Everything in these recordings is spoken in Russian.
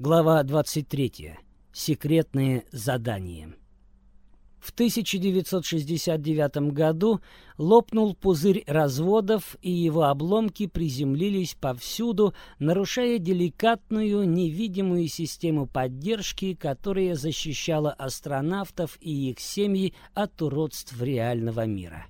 Глава 23. Секретные задания. В 1969 году лопнул пузырь разводов, и его обломки приземлились повсюду, нарушая деликатную, невидимую систему поддержки, которая защищала астронавтов и их семьи от уродств реального мира.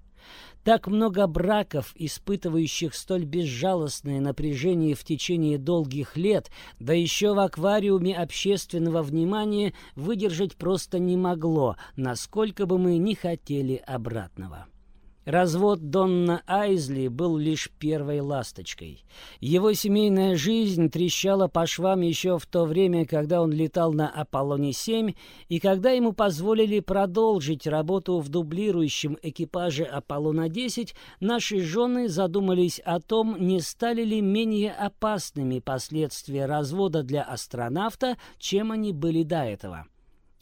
Так много браков, испытывающих столь безжалостное напряжение в течение долгих лет, да еще в аквариуме общественного внимания выдержать просто не могло, насколько бы мы ни хотели обратного. Развод Донна Айзли был лишь первой ласточкой. Его семейная жизнь трещала по швам еще в то время, когда он летал на Аполлоне-7, и когда ему позволили продолжить работу в дублирующем экипаже Аполлона-10, наши жены задумались о том, не стали ли менее опасными последствия развода для астронавта, чем они были до этого.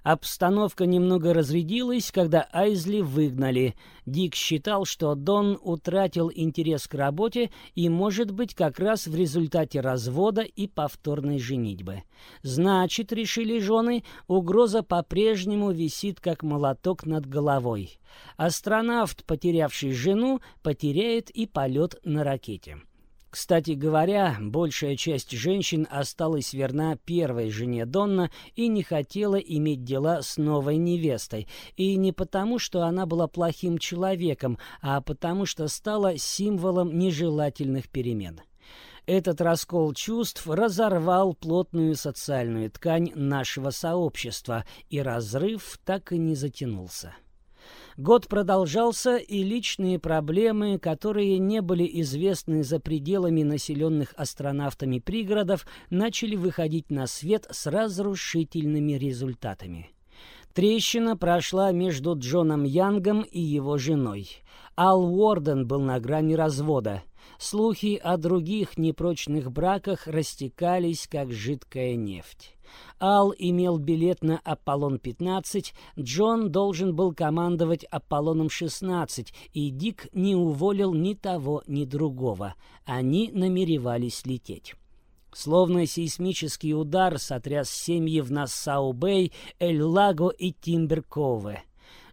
Обстановка немного разрядилась, когда Айзли выгнали. Дик считал, что Дон утратил интерес к работе и, может быть, как раз в результате развода и повторной женитьбы. Значит, решили жены, угроза по-прежнему висит как молоток над головой. Астронавт, потерявший жену, потеряет и полет на ракете. Кстати говоря, большая часть женщин осталась верна первой жене Донна и не хотела иметь дела с новой невестой. И не потому, что она была плохим человеком, а потому, что стала символом нежелательных перемен. Этот раскол чувств разорвал плотную социальную ткань нашего сообщества, и разрыв так и не затянулся. Год продолжался, и личные проблемы, которые не были известны за пределами населенных астронавтами пригородов, начали выходить на свет с разрушительными результатами. Трещина прошла между Джоном Янгом и его женой. Ал Уорден был на грани развода. Слухи о других непрочных браках растекались, как жидкая нефть. Ал имел билет на Аполлон-15, Джон должен был командовать Аполлоном-16, и Дик не уволил ни того, ни другого. Они намеревались лететь. Словно сейсмический удар сотряс семьи в Нассау-Бэй, Эль-Лаго и Тимберкове.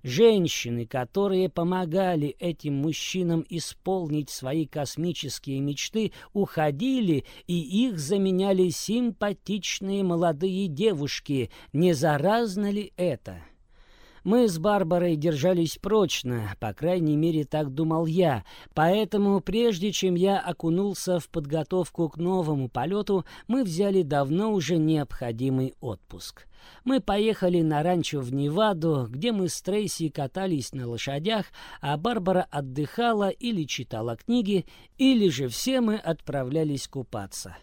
Женщины, которые помогали этим мужчинам исполнить свои космические мечты, уходили, и их заменяли симпатичные молодые девушки. Не заразно ли это? Мы с Барбарой держались прочно, по крайней мере, так думал я, поэтому прежде чем я окунулся в подготовку к новому полету, мы взяли давно уже необходимый отпуск. Мы поехали на ранчо в Неваду, где мы с Трейси катались на лошадях, а Барбара отдыхала или читала книги, или же все мы отправлялись купаться.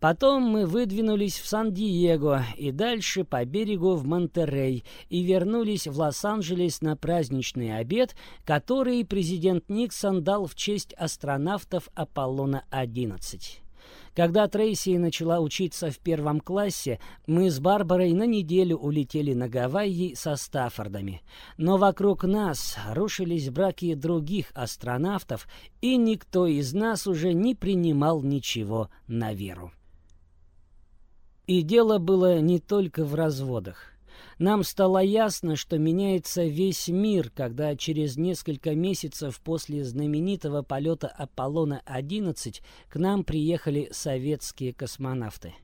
Потом мы выдвинулись в Сан-Диего и дальше по берегу в Монтеррей и вернулись в Лос-Анджелес на праздничный обед, который президент Никсон дал в честь астронавтов Аполлона-11. Когда Трейси начала учиться в первом классе, мы с Барбарой на неделю улетели на Гавайи со Стаффордами. Но вокруг нас рушились браки других астронавтов, и никто из нас уже не принимал ничего на веру. И дело было не только в разводах. Нам стало ясно, что меняется весь мир, когда через несколько месяцев после знаменитого полета Аполлона-11 к нам приехали советские космонавты.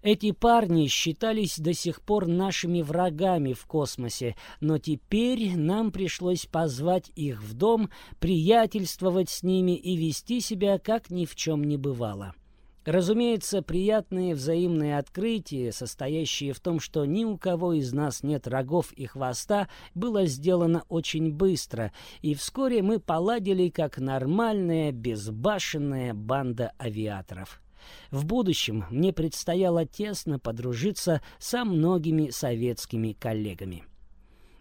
Эти парни считались до сих пор нашими врагами в космосе, но теперь нам пришлось позвать их в дом, приятельствовать с ними и вести себя, как ни в чем не бывало. Разумеется, приятные взаимные открытия, состоящие в том, что ни у кого из нас нет рогов и хвоста, было сделано очень быстро, и вскоре мы поладили как нормальная, безбашенная банда авиаторов. В будущем мне предстояло тесно подружиться со многими советскими коллегами.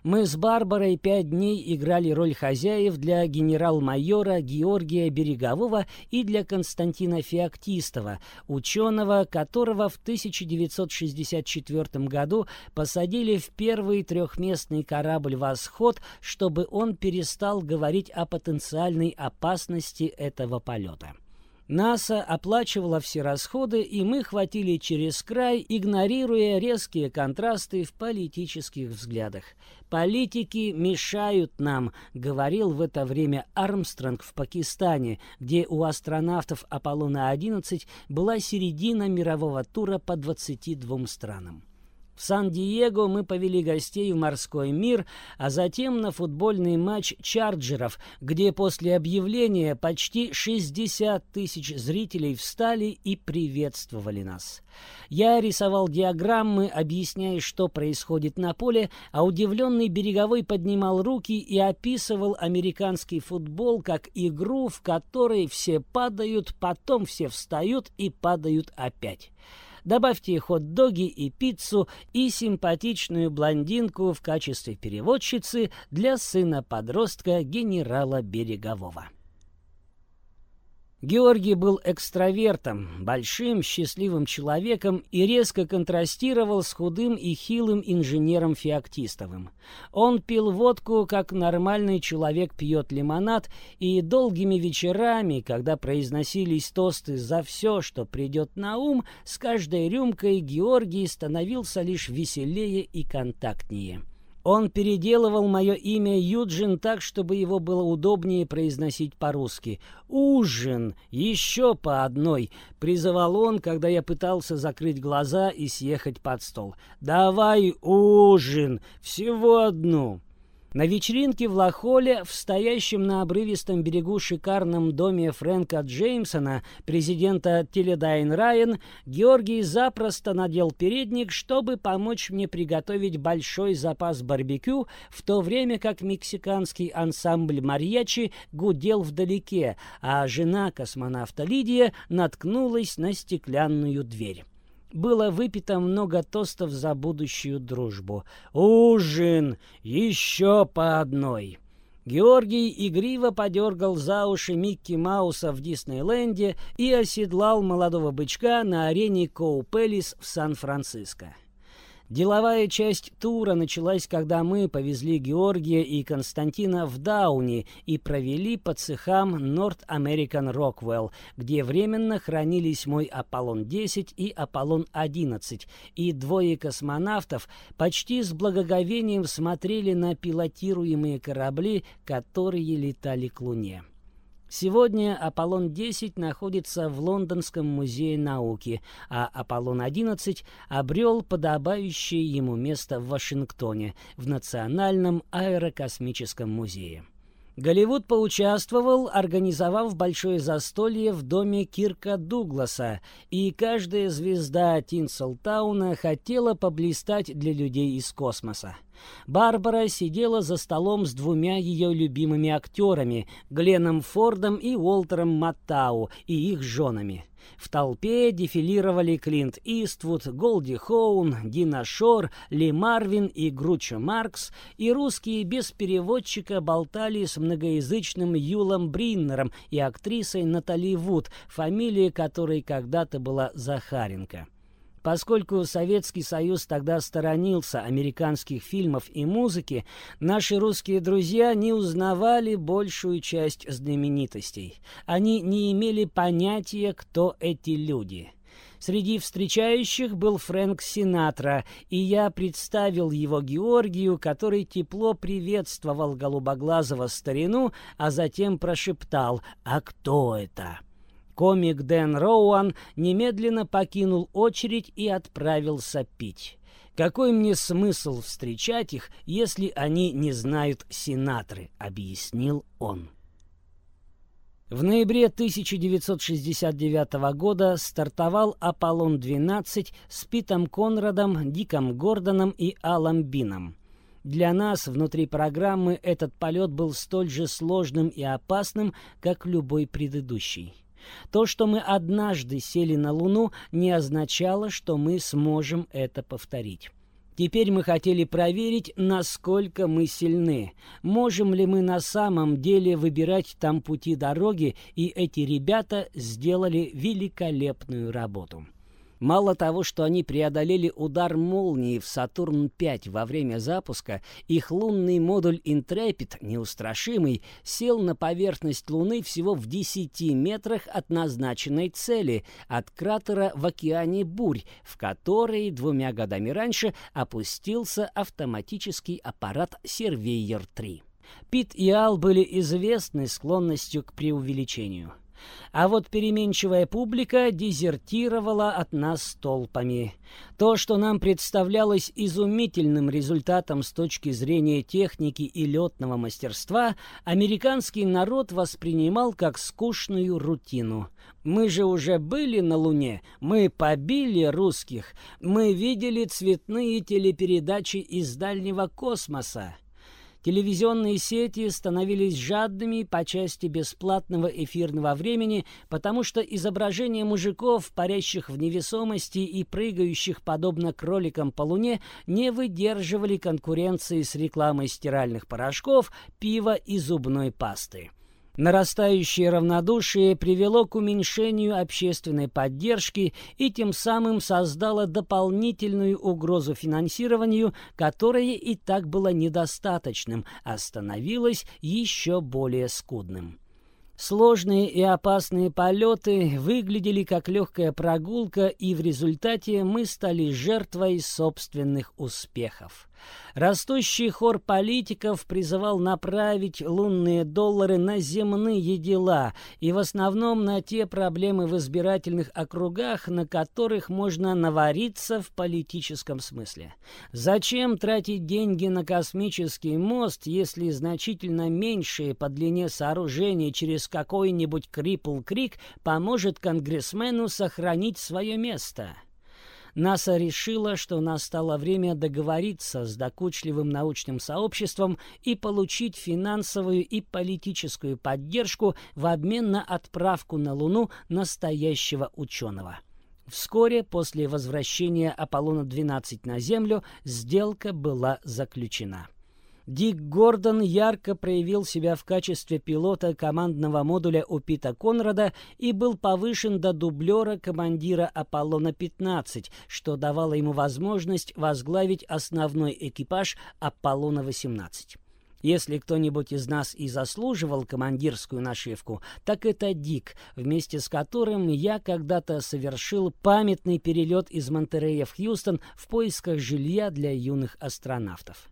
Мы с Барбарой пять дней играли роль хозяев для генерал-майора Георгия Берегового и для Константина Феоктистова, ученого, которого в 1964 году посадили в первый трехместный корабль «Восход», чтобы он перестал говорить о потенциальной опасности этого полета. НАСА оплачивала все расходы, и мы хватили через край, игнорируя резкие контрасты в политических взглядах. «Политики мешают нам», — говорил в это время Армстронг в Пакистане, где у астронавтов Аполлона-11 была середина мирового тура по 22 странам. В Сан-Диего мы повели гостей в морской мир, а затем на футбольный матч «Чарджеров», где после объявления почти 60 тысяч зрителей встали и приветствовали нас. Я рисовал диаграммы, объясняя, что происходит на поле, а удивленный береговой поднимал руки и описывал американский футбол как игру, в которой все падают, потом все встают и падают опять. Добавьте хот-доги и пиццу и симпатичную блондинку в качестве переводчицы для сына-подростка генерала Берегового. Георгий был экстравертом, большим, счастливым человеком и резко контрастировал с худым и хилым инженером Феоктистовым. Он пил водку, как нормальный человек пьет лимонад, и долгими вечерами, когда произносились тосты за все, что придет на ум, с каждой рюмкой Георгий становился лишь веселее и контактнее. Он переделывал мое имя Юджин так, чтобы его было удобнее произносить по-русски. «Ужин! Еще по одной!» — призывал он, когда я пытался закрыть глаза и съехать под стол. «Давай ужин! Всего одну!» На вечеринке в Лахоле, в стоящем на обрывистом берегу шикарном доме Фрэнка Джеймсона, президента Теледайн Райан, Георгий запросто надел передник, чтобы помочь мне приготовить большой запас барбекю, в то время как мексиканский ансамбль «Марьячи» гудел вдалеке, а жена космонавта Лидия наткнулась на стеклянную дверь было выпито много тостов за будущую дружбу. «Ужин! Еще по одной!» Георгий игриво подергал за уши Микки Мауса в Диснейленде и оседлал молодого бычка на арене Коупелис в Сан-Франциско. Деловая часть тура началась, когда мы повезли Георгия и Константина в Дауни и провели по цехам North American Rockwell, где временно хранились мой Аполлон-10 и Аполлон-11, и двое космонавтов почти с благоговением смотрели на пилотируемые корабли, которые летали к Луне. Сегодня Аполлон-10 находится в Лондонском музее науки, а Аполлон-11 обрел подобающее ему место в Вашингтоне, в Национальном аэрокосмическом музее. Голливуд поучаствовал, организовав большое застолье в доме Кирка Дугласа, и каждая звезда Тинселтауна хотела поблистать для людей из космоса. Барбара сидела за столом с двумя ее любимыми актерами, Гленном Фордом и Уолтером Маттау, и их женами. В толпе дефилировали Клинт Иствуд, Голди Хоун, Дина Шор, Ли Марвин и Гручо Маркс, и русские без переводчика болтали с многоязычным Юлом Бриннером и актрисой Натали Вуд, фамилия которой когда-то была Захаренко. Поскольку Советский Союз тогда сторонился американских фильмов и музыки, наши русские друзья не узнавали большую часть знаменитостей. Они не имели понятия, кто эти люди. Среди встречающих был Фрэнк Синатра, и я представил его Георгию, который тепло приветствовал голубоглазого старину, а затем прошептал «А кто это?». Комик Дэн Роуан немедленно покинул очередь и отправился пить. «Какой мне смысл встречать их, если они не знают Синатры?» — объяснил он. В ноябре 1969 года стартовал «Аполлон-12» с Питом Конрадом, Диком Гордоном и Алом Бином. Для нас внутри программы этот полет был столь же сложным и опасным, как любой предыдущий. То, что мы однажды сели на Луну, не означало, что мы сможем это повторить. Теперь мы хотели проверить, насколько мы сильны. Можем ли мы на самом деле выбирать там пути дороги, и эти ребята сделали великолепную работу. Мало того, что они преодолели удар молнии в Сатурн-5 во время запуска, их лунный модуль «Интрепид», неустрашимый, сел на поверхность Луны всего в 10 метрах от назначенной цели, от кратера в океане Бурь, в который двумя годами раньше опустился автоматический аппарат «Сервейер-3». Пит и Ал были известны склонностью к преувеличению – а вот переменчивая публика дезертировала от нас толпами. То, что нам представлялось изумительным результатом с точки зрения техники и летного мастерства, американский народ воспринимал как скучную рутину. Мы же уже были на Луне, мы побили русских, мы видели цветные телепередачи из дальнего космоса. Телевизионные сети становились жадными по части бесплатного эфирного времени, потому что изображения мужиков, парящих в невесомости и прыгающих подобно кроликам по луне, не выдерживали конкуренции с рекламой стиральных порошков, пива и зубной пасты. Нарастающее равнодушие привело к уменьшению общественной поддержки и тем самым создало дополнительную угрозу финансированию, которое и так было недостаточным, а становилось еще более скудным. Сложные и опасные полеты выглядели как легкая прогулка, и в результате мы стали жертвой собственных успехов. Растущий хор политиков призывал направить лунные доллары на земные дела и в основном на те проблемы в избирательных округах, на которых можно навариться в политическом смысле. Зачем тратить деньги на космический мост, если значительно меньшее по длине сооружение через какой-нибудь Крипл-Крик поможет конгрессмену сохранить свое место? НАСА решила, что настало время договориться с докучливым научным сообществом и получить финансовую и политическую поддержку в обмен на отправку на Луну настоящего ученого. Вскоре после возвращения Аполлона-12 на Землю сделка была заключена. Дик Гордон ярко проявил себя в качестве пилота командного модуля у Пита Конрада и был повышен до дублера командира Аполлона-15, что давало ему возможность возглавить основной экипаж Аполлона-18. Если кто-нибудь из нас и заслуживал командирскую нашивку, так это Дик, вместе с которым я когда-то совершил памятный перелет из Монтерея в Хьюстон в поисках жилья для юных астронавтов.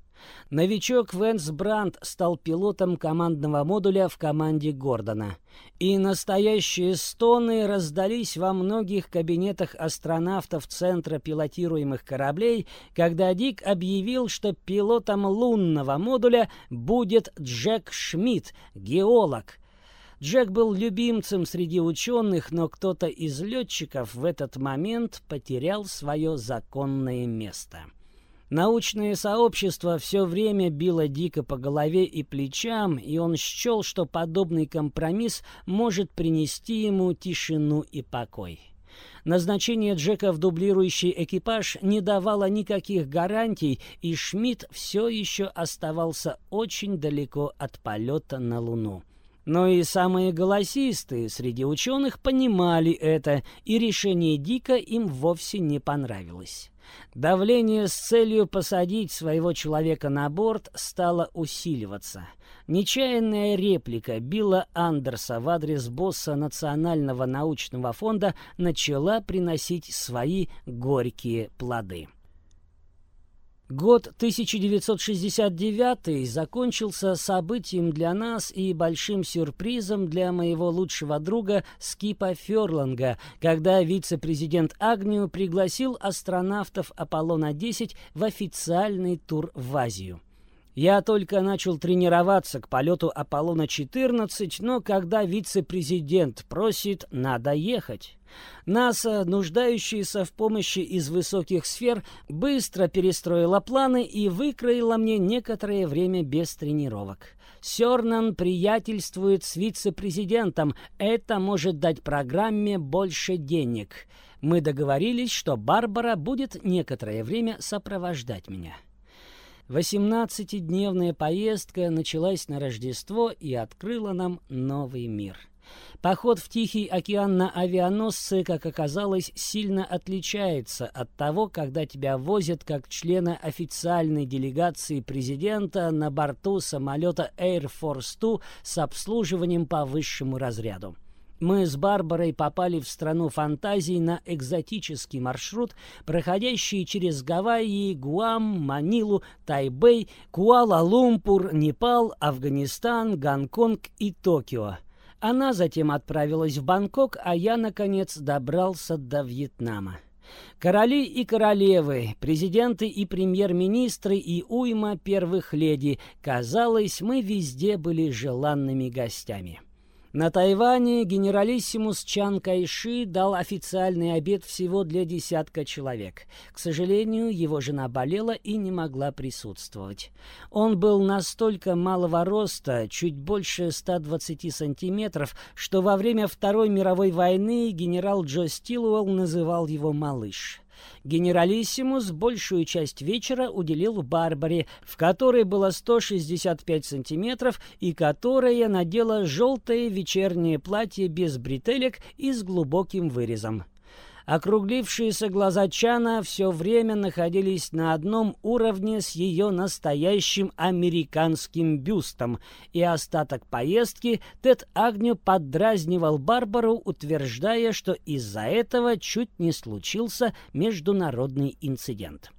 Новичок Венс Брандт стал пилотом командного модуля в команде Гордона. И настоящие стоны раздались во многих кабинетах астронавтов Центра пилотируемых кораблей, когда Дик объявил, что пилотом лунного модуля будет Джек Шмидт, геолог. Джек был любимцем среди ученых, но кто-то из летчиков в этот момент потерял свое законное место. Научное сообщество все время било дико по голове и плечам, и он счел, что подобный компромисс может принести ему тишину и покой. Назначение Джека в дублирующий экипаж не давало никаких гарантий, и Шмидт все еще оставался очень далеко от полета на Луну. Но и самые голосистые среди ученых понимали это, и решение Дика им вовсе не понравилось. Давление с целью посадить своего человека на борт стало усиливаться. Нечаянная реплика Билла Андерса в адрес босса Национального научного фонда начала приносить свои горькие плоды. Год 1969 закончился событием для нас и большим сюрпризом для моего лучшего друга Скипа Ферланга, когда вице-президент Агнию пригласил астронавтов Аполлона-10 в официальный тур в Азию. Я только начал тренироваться к полету Аполлона-14, но когда вице-президент просит, надо ехать. НАСА, нуждающаяся в помощи из высоких сфер, быстро перестроила планы и выкроила мне некоторое время без тренировок. Сёрнан приятельствует с вице-президентом. Это может дать программе больше денег. Мы договорились, что Барбара будет некоторое время сопровождать меня. Восемнадцатидневная поездка началась на Рождество и открыла нам новый мир — Поход в Тихий океан на авианосце, как оказалось, сильно отличается от того, когда тебя возят как члена официальной делегации президента на борту самолета Air Force Two с обслуживанием по высшему разряду. Мы с Барбарой попали в страну фантазий на экзотический маршрут, проходящий через Гавайи, Гуам, Манилу, Тайбэй, Куала-Лумпур, Непал, Афганистан, Гонконг и Токио. Она затем отправилась в Бангкок, а я, наконец, добрался до Вьетнама. Короли и королевы, президенты и премьер-министры и уйма первых леди, казалось, мы везде были желанными гостями. На Тайване генералиссимус Чан Кайши дал официальный обед всего для десятка человек. К сожалению, его жена болела и не могла присутствовать. Он был настолько малого роста, чуть больше 120 сантиметров, что во время Второй мировой войны генерал Джо Стилуэлл называл его «малыш». Генералиссимус большую часть вечера уделил Барбаре, в которой было 165 сантиметров и которая надела желтое вечернее платье без бретелек и с глубоким вырезом. Округлившиеся глаза Чана все время находились на одном уровне с ее настоящим американским бюстом, и остаток поездки Тед Агню поддразнивал Барбару, утверждая, что из-за этого чуть не случился международный инцидент.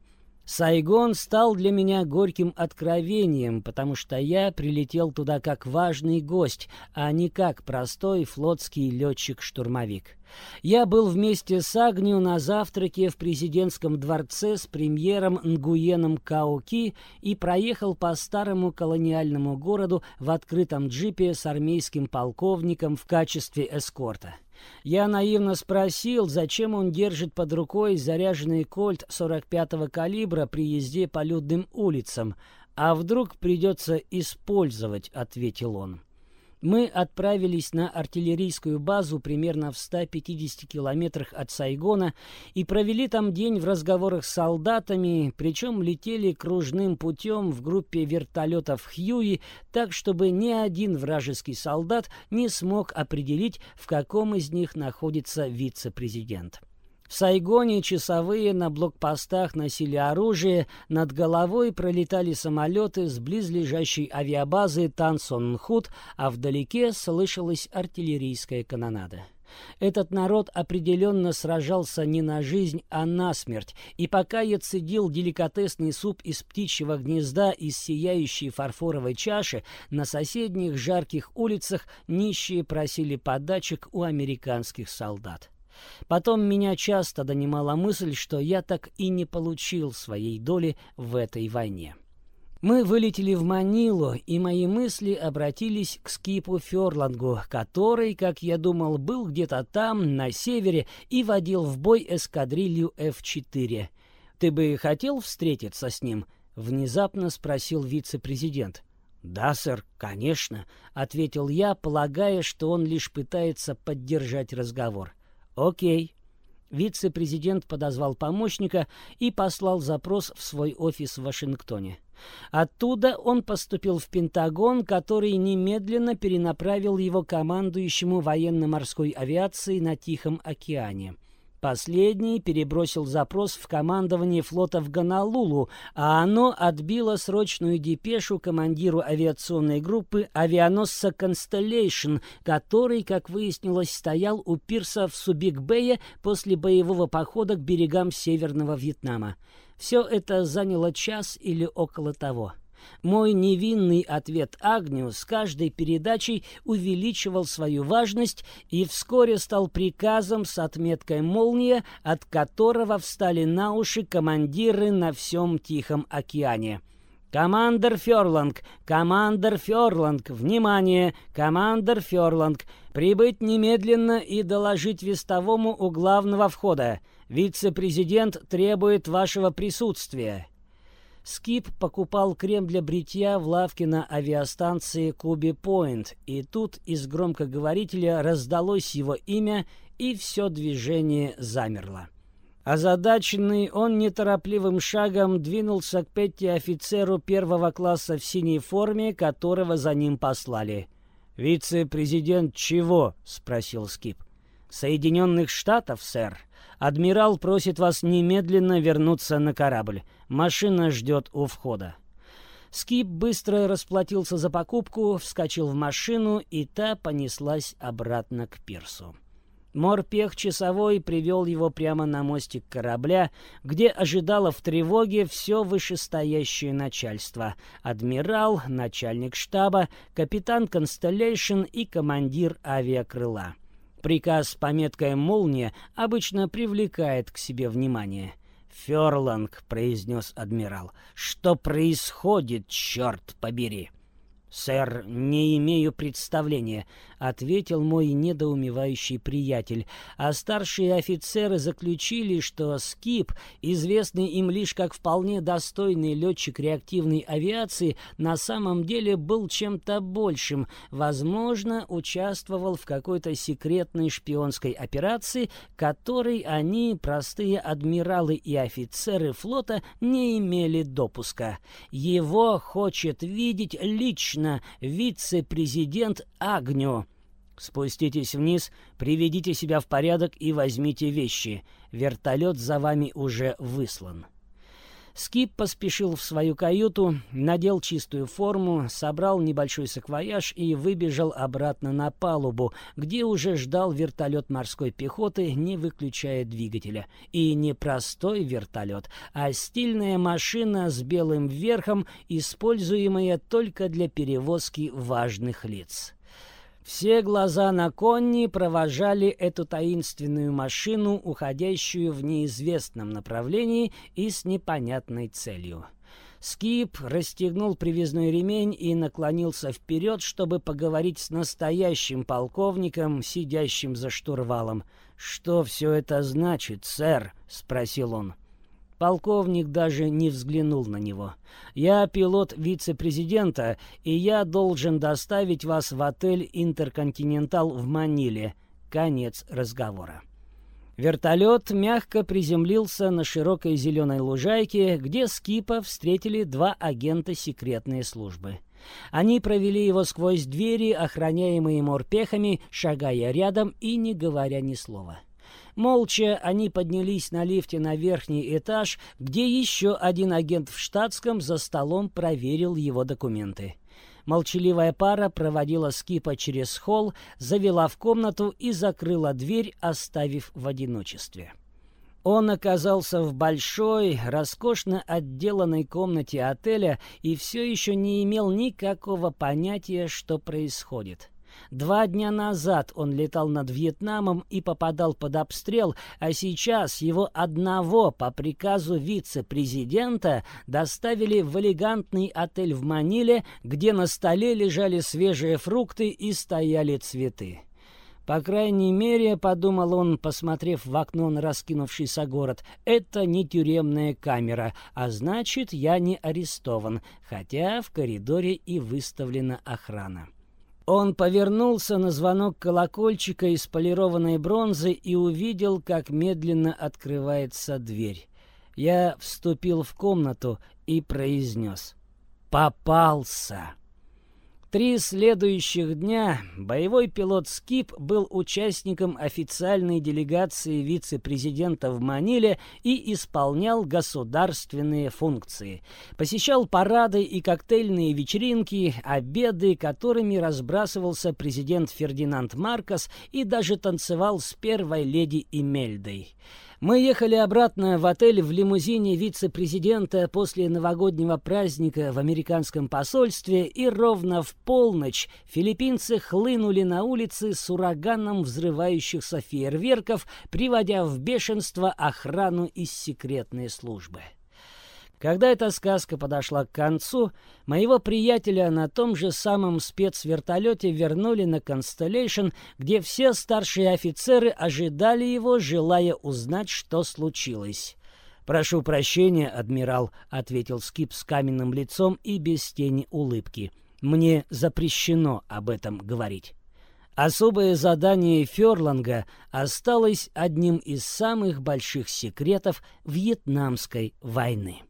Сайгон стал для меня горьким откровением, потому что я прилетел туда как важный гость, а не как простой флотский летчик-штурмовик. Я был вместе с Агню на завтраке в президентском дворце с премьером Нгуеном Каоки и проехал по старому колониальному городу в открытом джипе с армейским полковником в качестве эскорта. Я наивно спросил, зачем он держит под рукой заряженный кольт 45-го калибра при езде по людным улицам. «А вдруг придется использовать», — ответил он мы отправились на артиллерийскую базу примерно в 150 километрах от Сайгона и провели там день в разговорах с солдатами, причем летели кружным путем в группе вертолетов «Хьюи», так, чтобы ни один вражеский солдат не смог определить, в каком из них находится вице-президент. В Сайгоне часовые на блокпостах носили оружие, над головой пролетали самолеты с близлежащей авиабазы Тансон-Нхут, а вдалеке слышалась артиллерийская канонада. Этот народ определенно сражался не на жизнь, а на смерть, и пока я цедил деликатесный суп из птичьего гнезда из сияющей фарфоровой чаши, на соседних жарких улицах нищие просили подачек у американских солдат. Потом меня часто донимала мысль, что я так и не получил своей доли в этой войне. Мы вылетели в Манилу, и мои мысли обратились к Скипу Ферлангу, который, как я думал, был где-то там, на севере, и водил в бой эскадрилью F-4. «Ты бы хотел встретиться с ним?» — внезапно спросил вице-президент. «Да, сэр, конечно», — ответил я, полагая, что он лишь пытается поддержать разговор. «Окей». Вице-президент подозвал помощника и послал запрос в свой офис в Вашингтоне. Оттуда он поступил в Пентагон, который немедленно перенаправил его командующему военно-морской авиацией на Тихом океане. Последний перебросил запрос в командование флота в Гонолулу, а оно отбило срочную депешу командиру авиационной группы авианосца «Констеллейшн», который, как выяснилось, стоял у пирса в Субик-Бэе после боевого похода к берегам Северного Вьетнама. Все это заняло час или около того. Мой невинный ответ Агню с каждой передачей увеличивал свою важность и вскоре стал приказом с отметкой «Молния», от которого встали на уши командиры на всем Тихом океане. «Командер Ферланг! Командер Ферланг! Внимание! Командер Ферланг! Прибыть немедленно и доложить вестовому у главного входа. Вице-президент требует вашего присутствия». Скип покупал крем для бритья в лавке на авиастанции Куби Пойнт, и тут из громкоговорителя раздалось его имя, и все движение замерло. Озадаченный, он неторопливым шагом двинулся к Петти офицеру первого класса в синей форме, которого за ним послали. «Вице-президент чего?» — спросил Скип. «Соединенных Штатов, сэр. Адмирал просит вас немедленно вернуться на корабль. Машина ждет у входа». Скип быстро расплатился за покупку, вскочил в машину, и та понеслась обратно к пирсу. Морпех часовой привел его прямо на мостик корабля, где ожидало в тревоге все вышестоящее начальство. Адмирал, начальник штаба, капитан Констеллейшн и командир авиакрыла. Приказ пометкой «Молния» обычно привлекает к себе внимание. «Ферланг», — произнес адмирал, — «что происходит, черт побери?» «Сэр, не имею представления», — ответил мой недоумевающий приятель, а старшие офицеры заключили, что Скип, известный им лишь как вполне достойный летчик реактивной авиации, на самом деле был чем-то большим, возможно, участвовал в какой-то секретной шпионской операции, которой они, простые адмиралы и офицеры флота, не имели допуска. Его хочет видеть лично лично вице-президент Агню. Спуститесь вниз, приведите себя в порядок и возьмите вещи. Вертолет за вами уже выслан. Скип поспешил в свою каюту, надел чистую форму, собрал небольшой саквояж и выбежал обратно на палубу, где уже ждал вертолет морской пехоты, не выключая двигателя. И не простой вертолет, а стильная машина с белым верхом, используемая только для перевозки важных лиц. Все глаза на Конни провожали эту таинственную машину, уходящую в неизвестном направлении и с непонятной целью. Скип расстегнул привязной ремень и наклонился вперед, чтобы поговорить с настоящим полковником, сидящим за штурвалом. «Что все это значит, сэр?» — спросил он. Полковник даже не взглянул на него. «Я пилот вице-президента, и я должен доставить вас в отель «Интерконтинентал» в Маниле». Конец разговора. Вертолет мягко приземлился на широкой зеленой лужайке, где Скипа встретили два агента секретной службы. Они провели его сквозь двери, охраняемые морпехами, шагая рядом и не говоря ни слова. Молча они поднялись на лифте на верхний этаж, где еще один агент в штатском за столом проверил его документы. Молчаливая пара проводила Скипа через холл, завела в комнату и закрыла дверь, оставив в одиночестве. Он оказался в большой, роскошно отделанной комнате отеля и все еще не имел никакого понятия, что происходит. Два дня назад он летал над Вьетнамом и попадал под обстрел, а сейчас его одного по приказу вице-президента доставили в элегантный отель в Маниле, где на столе лежали свежие фрукты и стояли цветы. По крайней мере, подумал он, посмотрев в окно на раскинувшийся город, это не тюремная камера, а значит, я не арестован, хотя в коридоре и выставлена охрана. Он повернулся на звонок колокольчика из полированной бронзы и увидел, как медленно открывается дверь. Я вступил в комнату и произнес «Попался!». Три следующих дня боевой пилот Скип был участником официальной делегации вице-президента в Маниле и исполнял государственные функции. Посещал парады и коктейльные вечеринки, обеды, которыми разбрасывался президент Фердинанд Маркос и даже танцевал с первой леди Имельдой. Мы ехали обратно в отель в лимузине вице-президента после новогоднего праздника в американском посольстве, и ровно в полночь филиппинцы хлынули на улицы с ураганом взрывающихся фейерверков, приводя в бешенство охрану из секретной службы. Когда эта сказка подошла к концу, моего приятеля на том же самом спецвертолете вернули на Constellation, где все старшие офицеры ожидали его, желая узнать, что случилось. «Прошу прощения, адмирал», — ответил Скип с каменным лицом и без тени улыбки. «Мне запрещено об этом говорить». Особое задание Ферланга осталось одним из самых больших секретов Вьетнамской войны.